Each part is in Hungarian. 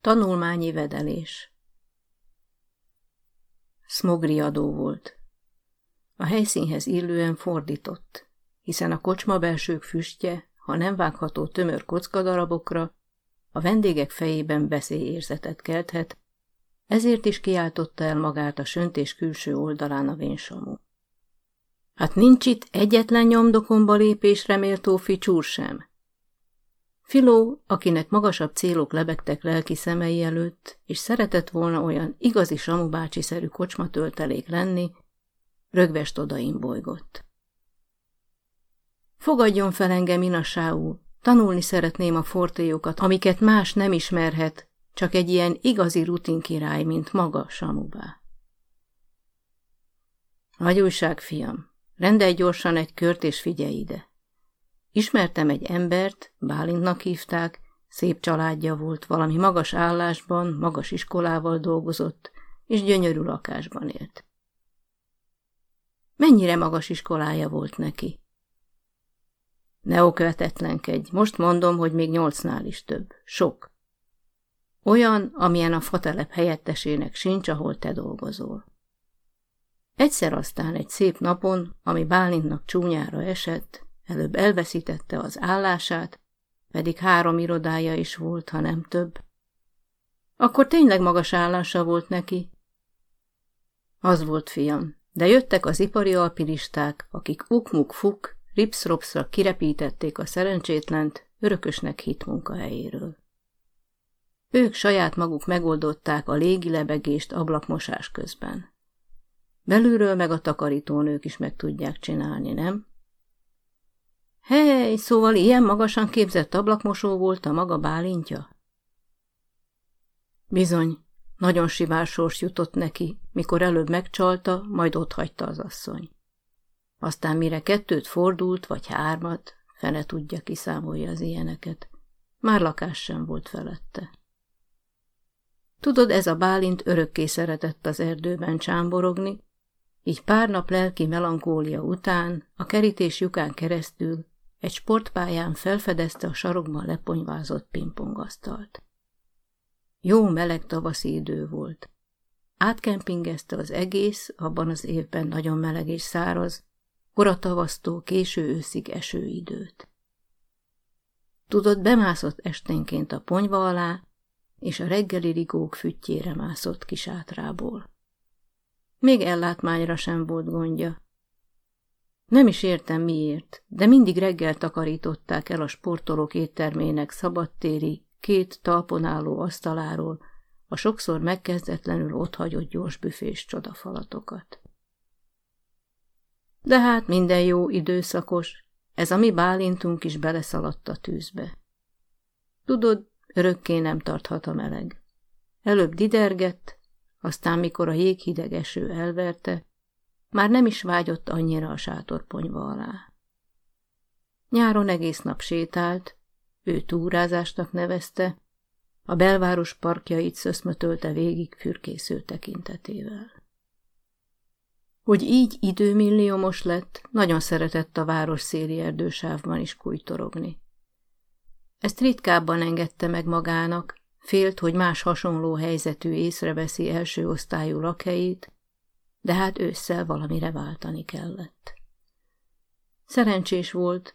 Tanulmányi vedelés Smogriadó volt. A helyszínhez illően fordított, hiszen a kocsma belsők füstje, ha nem vágható tömör kockadarabokra, a vendégek fejében veszélyérzetet kelthet, ezért is kiáltotta el magát a söntés külső oldalán a vénsamú. Hát nincs itt egyetlen nyomdokomba lépésre méltó ficsúr sem. Filó, akinek magasabb célok lebegtek lelki szemei előtt, és szeretett volna olyan igazi samubácsi-szerű kocsmatöltelék lenni, rögvest odaim bolygott. Fogadjon fel engem, Inasáú, tanulni szeretném a fortéjokat, amiket más nem ismerhet, csak egy ilyen igazi rutin király, mint maga Samubá. Nagy újság, fiam, rendelj gyorsan egy kört és figyelj ide. Ismertem egy embert, Bálintnak hívták, szép családja volt, valami magas állásban, magas iskolával dolgozott, és gyönyörű lakásban élt. Mennyire magas iskolája volt neki? Ne okvetetlenkedj, most mondom, hogy még nyolcnál is több. Sok. Olyan, amilyen a fatelep helyettesének sincs, ahol te dolgozol. Egyszer aztán egy szép napon, ami Bálintnak csúnyára esett, előbb elveszítette az állását, pedig három irodája is volt, ha nem több. Akkor tényleg magas állása volt neki? Az volt, fiam, de jöttek az ipari alpinisták, akik ukmuk fuk, ripszropszra kirepítették a szerencsétlent örökösnek hit munkahelyéről. Ők saját maguk megoldották a légi lebegést ablakmosás közben. Belülről meg a takarítónők is meg tudják csinálni, nem? Hely, szóval ilyen magasan képzett ablakmosó volt a maga bálintja? Bizony, nagyon sivár sors jutott neki, mikor előbb megcsalta, majd otthagyta az asszony. Aztán mire kettőt fordult, vagy hármat, fene tudja, kiszámolja az ilyeneket. Már lakás sem volt felette. Tudod, ez a Bálint örökké szeretett az erdőben csámborogni, így pár nap lelki melankólia után, a kerítés lyukán keresztül egy sportpályán felfedezte a sarokban leponyvázott pingpongasztalt. Jó meleg tavaszi idő volt. Átkempingezte az egész, abban az évben nagyon meleg és száraz, koratavasztó, késő őszig esőidőt. Tudod, bemászott esténként a ponyva alá, és a reggeli rigók füttyére mászott kis átrából. Még ellátmányra sem volt gondja. Nem is értem miért, de mindig reggel takarították el a sportolók éttermének szabadtéri, két talpon álló asztaláról a sokszor megkezdetlenül otthagyott gyors büfés csodafalatokat. De hát minden jó időszakos, ez a mi bálintunk is beleszaladt a tűzbe. Tudod, örökké nem tarthat a meleg. Előbb didergett, aztán mikor a jéghideg eső elverte, már nem is vágyott annyira a sátorponyva alá. Nyáron egész nap sétált, ő túrázásnak nevezte, a belváros parkjait szöszmötölte végig fürkésző tekintetével. Hogy így időmilliómos lett, nagyon szeretett a város széli erdősávban is kújtorogni. Ezt ritkábban engedte meg magának, félt, hogy más hasonló helyzetű észreveszi első osztályú lakhelyét, de hát ősszel valamire váltani kellett. Szerencsés volt,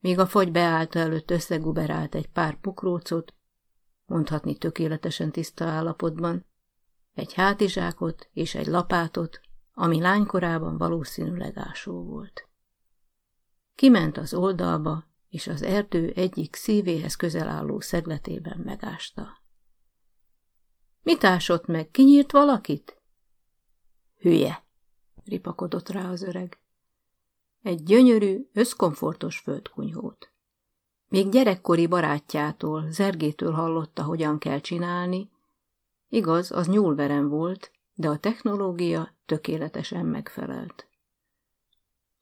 míg a fagy beállta előtt összeguberált egy pár pukrócot, mondhatni tökéletesen tiszta állapotban, egy hátizsákot és egy lapátot, ami lánykorában valószínűleg ásó volt. Kiment az oldalba, és az erdő egyik szívéhez közel álló szegletében megásta. Mit ásott meg? Kinyírt valakit? Hülye, ripakodott rá az öreg. Egy gyönyörű, összkomfortos földkunyhót. Még gyerekkori barátjától, Zergétől hallotta, hogyan kell csinálni. Igaz, az nyúlverem volt, de a technológia tökéletesen megfelelt.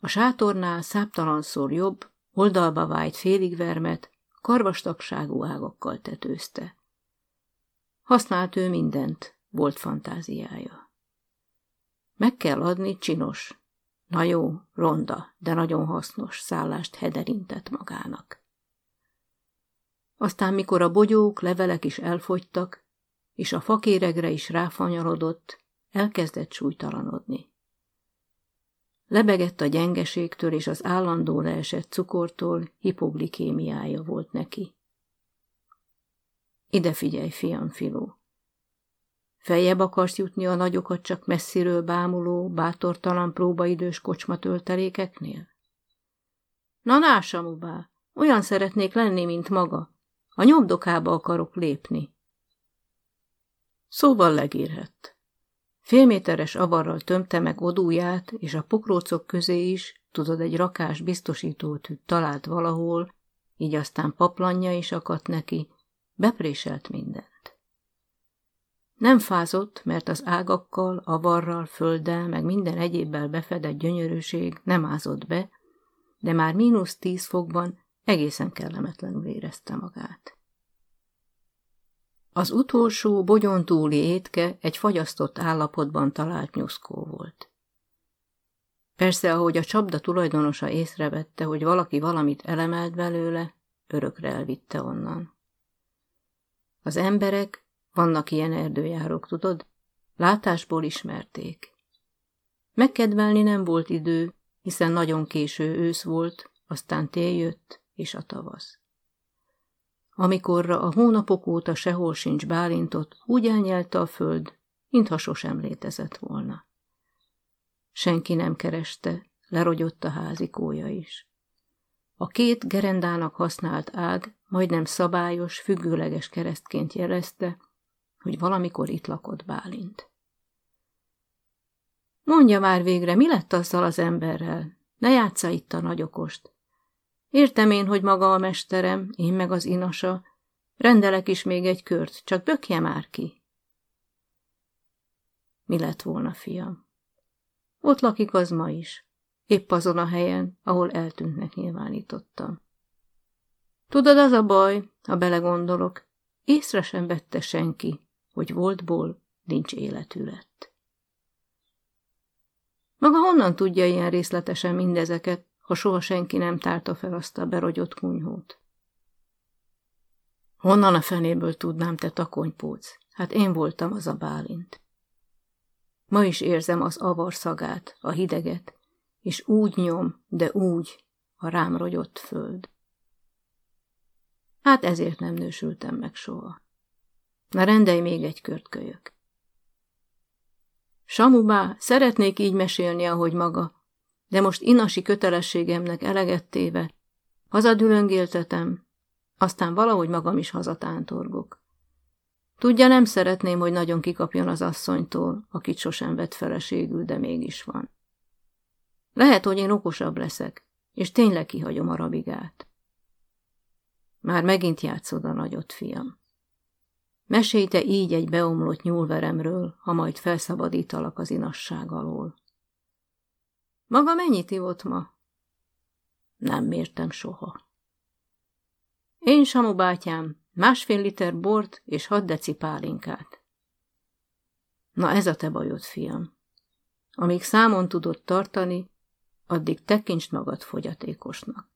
A sátornál száptalanszor jobb, oldalba vájt féligvermet, karvastagságú ágakkal tetőzte. Használt ő mindent, volt fantáziája. Meg kell adni csinos, na jó, ronda, de nagyon hasznos szállást hederintett magának. Aztán, mikor a bogyók, levelek is elfogytak, és a fakéregre is ráfanyalodott, elkezdett súlytalanodni. Lebegett a gyengeségtől és az állandó leesett cukortól, hipoglikémiája volt neki. Ide figyelj, fiam, Filó! Feljebb akarsz jutni a nagyokat csak messziről bámuló, bátortalan próbaidős kocsma töltelékeknél? Na násamubá, olyan szeretnék lenni, mint maga. A nyomdokába akarok lépni. Szóval legírhett. Félméteres avarral tömte meg odúját, és a pokrócok közé is, tudod, egy rakás biztosítótűt talált valahol, így aztán paplanja is akadt neki, bepréselt mindent. Nem fázott, mert az ágakkal, avarral, földdel, meg minden egyébbel befedett gyönyörűség nem ázott be, de már mínusz tíz fokban egészen kellemetlenül érezte magát. Az utolsó bogyontúli étke egy fagyasztott állapotban talált nyuszkó volt. Persze, ahogy a csapda tulajdonosa észrevette, hogy valaki valamit elemelt belőle, örökre elvitte onnan. Az emberek, vannak ilyen erdőjárók, tudod, látásból ismerték. Megkedvelni nem volt idő, hiszen nagyon késő ősz volt, aztán tél jött, és a tavasz. Amikorra a hónapok óta sehol sincs Bálintot, úgy elnyelte a föld, mintha sosem létezett volna. Senki nem kereste, lerogyott a házikója is. A két gerendának használt ág majdnem szabályos, függőleges keresztként jelezte, hogy valamikor itt lakott Bálint. Mondja már végre, mi lett azzal az emberrel? Ne játsza itt a nagyokost. Értem én, hogy maga a mesterem, én meg az inasa. Rendelek is még egy kört, csak bökje már ki. Mi lett volna, fiam? Ott lakik az ma is. Épp azon a helyen, ahol eltűntnek nyilvánítottam. Tudod, az a baj, ha belegondolok, észre sem vette senki, hogy voltból nincs életű lett. Maga honnan tudja ilyen részletesen mindezeket, ha soha senki nem tárta fel azt a berogyott kunyhót? Honnan a fenéből tudnám, te takonypóc? Hát én voltam az a bálint. Ma is érzem az avar szagát, a hideget, és úgy nyom, de úgy, a rám rogyott föld. Hát ezért nem nősültem meg soha. Na rendelj még egy kört kölyök. Samubá, szeretnék így mesélni, ahogy maga, de most inasi kötelességemnek eleget téve, hazadülöngéltetem, aztán valahogy magam is hazatántorgok. Tudja, nem szeretném, hogy nagyon kikapjon az asszonytól, akit sosem vett feleségül, de mégis van. Lehet, hogy én okosabb leszek, és tényleg kihagyom a rabigát. Már megint játszod a nagyot, fiam. Mesélj te így egy beomlott nyúlveremről, ha majd felszabadítalak az inasság alól. Maga mennyit ivott ma? Nem mértem soha. Én, Samu bátyám, másfél liter bort és hat deci pálinkát. Na ez a te bajod, fiam. Amíg számon tudod tartani, addig tekintsd magad fogyatékosnak.